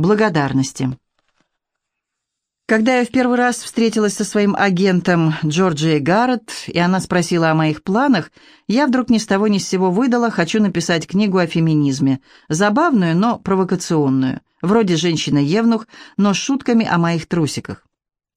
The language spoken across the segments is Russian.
Благодарности. Когда я в первый раз встретилась со своим агентом Джорджией Гарретт, и она спросила о моих планах, я вдруг ни с того ни с сего выдала «хочу написать книгу о феминизме», забавную, но провокационную, вроде «Женщина-евнух», но с шутками о моих трусиках.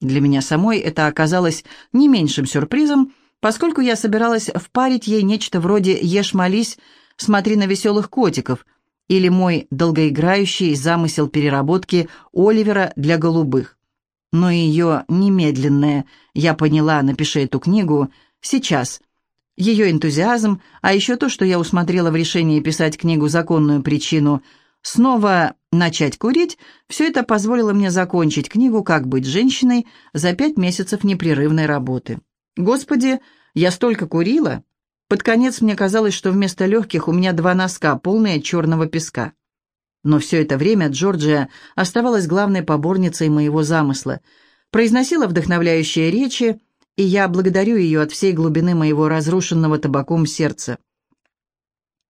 Для меня самой это оказалось не меньшим сюрпризом, поскольку я собиралась впарить ей нечто вроде «Ешь, молись, смотри на веселых котиков» или мой долгоиграющий замысел переработки Оливера для голубых но ее немедленное «я поняла, напиши эту книгу» сейчас. Ее энтузиазм, а еще то, что я усмотрела в решении писать книгу «Законную причину», снова начать курить, все это позволило мне закончить книгу «Как быть женщиной» за пять месяцев непрерывной работы. Господи, я столько курила! Под конец мне казалось, что вместо легких у меня два носка, полные черного песка. Но все это время Джорджия оставалась главной поборницей моего замысла, произносила вдохновляющие речи, и я благодарю ее от всей глубины моего разрушенного табаком сердца.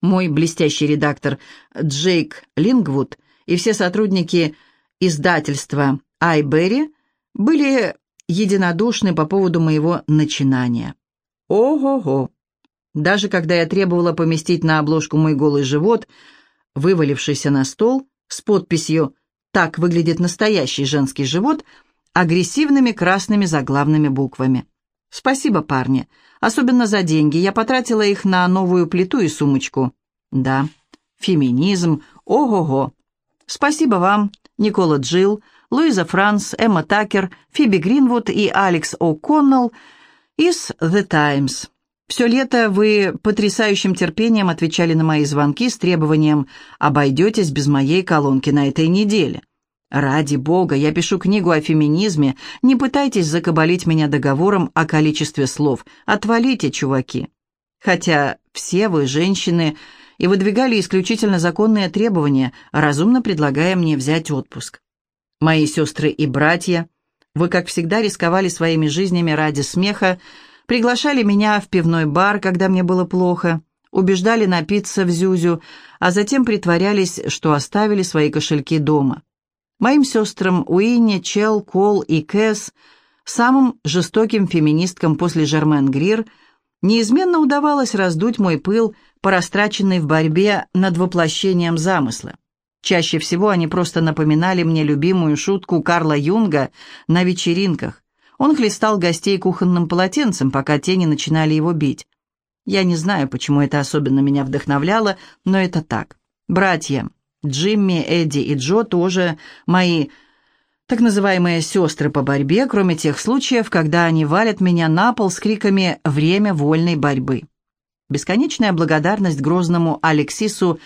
Мой блестящий редактор Джейк Лингвуд и все сотрудники издательства Айберри были единодушны по поводу моего начинания. Ого-го! Даже когда я требовала поместить на обложку мой голый живот – вывалившийся на стол с подписью «Так выглядит настоящий женский живот» агрессивными красными заглавными буквами. «Спасибо, парни. Особенно за деньги. Я потратила их на новую плиту и сумочку». «Да, феминизм. Ого-го. Спасибо вам, Никола Джилл, Луиза Франс, Эмма Такер, Фиби Гринвуд и Алекс О'Коннелл из «The Times». Все лето вы потрясающим терпением отвечали на мои звонки с требованием «обойдетесь без моей колонки на этой неделе». Ради бога, я пишу книгу о феминизме, не пытайтесь закабалить меня договором о количестве слов. Отвалите, чуваки. Хотя все вы, женщины, и выдвигали исключительно законные требования, разумно предлагая мне взять отпуск. Мои сестры и братья, вы, как всегда, рисковали своими жизнями ради смеха, Приглашали меня в пивной бар, когда мне было плохо, убеждали напиться в Зюзю, а затем притворялись, что оставили свои кошельки дома. Моим сестрам Уинни, Чел, Кол и Кэс, самым жестоким феминисткам после Жермен Грир, неизменно удавалось раздуть мой пыл, порастраченный в борьбе над воплощением замысла. Чаще всего они просто напоминали мне любимую шутку Карла Юнга на вечеринках. Он хлестал гостей кухонным полотенцем, пока тени начинали его бить. Я не знаю, почему это особенно меня вдохновляло, но это так. Братья Джимми, Эдди и Джо тоже мои так называемые сестры по борьбе, кроме тех случаев, когда они валят меня на пол с криками «Время вольной борьбы». Бесконечная благодарность грозному Алексису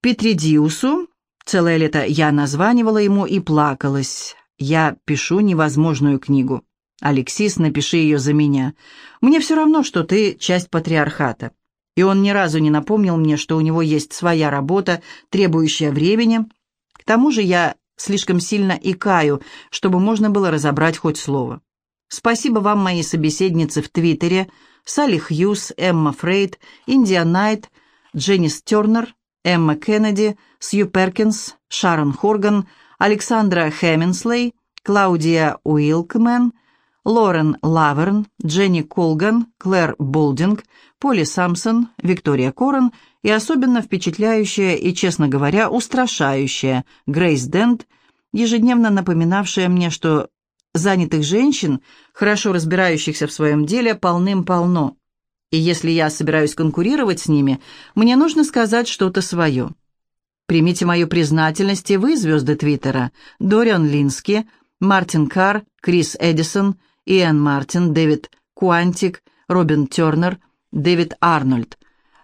Петридиусу. Целое лето я названивала ему и плакалась. Я пишу невозможную книгу. «Алексис, напиши ее за меня. Мне все равно, что ты часть патриархата». И он ни разу не напомнил мне, что у него есть своя работа, требующая времени. К тому же я слишком сильно икаю, чтобы можно было разобрать хоть слово. Спасибо вам, мои собеседницы в Твиттере, Салли Хьюз, Эмма Фрейд, Индия Найт, Дженнис Тернер, Эмма Кеннеди, Сью Перкинс, Шарон Хорган, Александра Хэминслей, Клаудия Уинклмен – Лорен Лаверн, Дженни Колган, Клэр Болдинг, Поли Самсон, Виктория Корен и особенно впечатляющая и, честно говоря, устрашающая Грейс Дент, ежедневно напоминавшая мне, что занятых женщин, хорошо разбирающихся в своем деле, полным-полно. И если я собираюсь конкурировать с ними, мне нужно сказать что-то свое. Примите мою признательность и вы, звезды Твиттера, Дориан Лински, Мартин Карр, Крис Эдисон – Иэн Мартин, Дэвид Куантик, Робин Тернер, Дэвид Арнольд.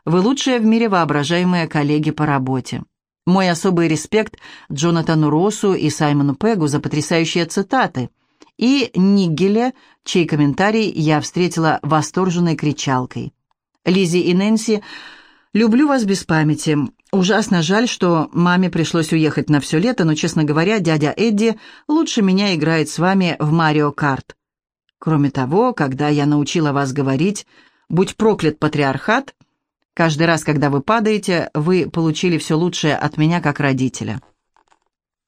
Вы лучшие в мире воображаемые коллеги по работе. Мой особый респект Джонатану Россу и Саймону Пегу за потрясающие цитаты. И Ниггеле, чей комментарий я встретила восторженной кричалкой. Лизи и Нэнси, люблю вас без памяти. Ужасно жаль, что маме пришлось уехать на все лето, но, честно говоря, дядя Эдди лучше меня играет с вами в Марио Карт. Кроме того, когда я научила вас говорить «Будь проклят, патриархат», каждый раз, когда вы падаете, вы получили все лучшее от меня как родителя.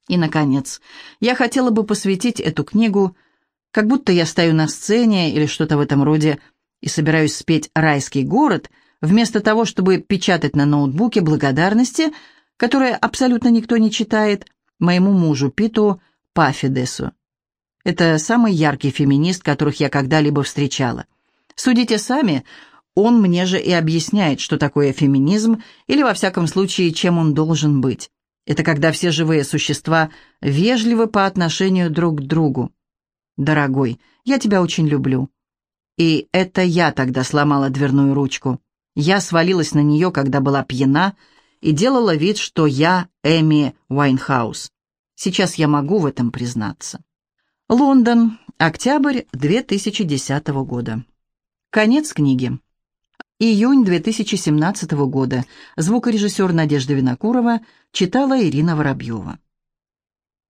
И, наконец, я хотела бы посвятить эту книгу, как будто я стою на сцене или что-то в этом роде, и собираюсь спеть «Райский город», вместо того, чтобы печатать на ноутбуке благодарности, которые абсолютно никто не читает, моему мужу Питу Пафидесу. Это самый яркий феминист, которых я когда-либо встречала. Судите сами, он мне же и объясняет, что такое феминизм, или, во всяком случае, чем он должен быть. Это когда все живые существа вежливы по отношению друг к другу. Дорогой, я тебя очень люблю. И это я тогда сломала дверную ручку. Я свалилась на нее, когда была пьяна, и делала вид, что я Эми Уайнхаус. Сейчас я могу в этом признаться. Лондон, октябрь 2010 года. Конец книги. Июнь 2017 года. Звукорежиссер Надежда Винокурова читала Ирина Воробьева.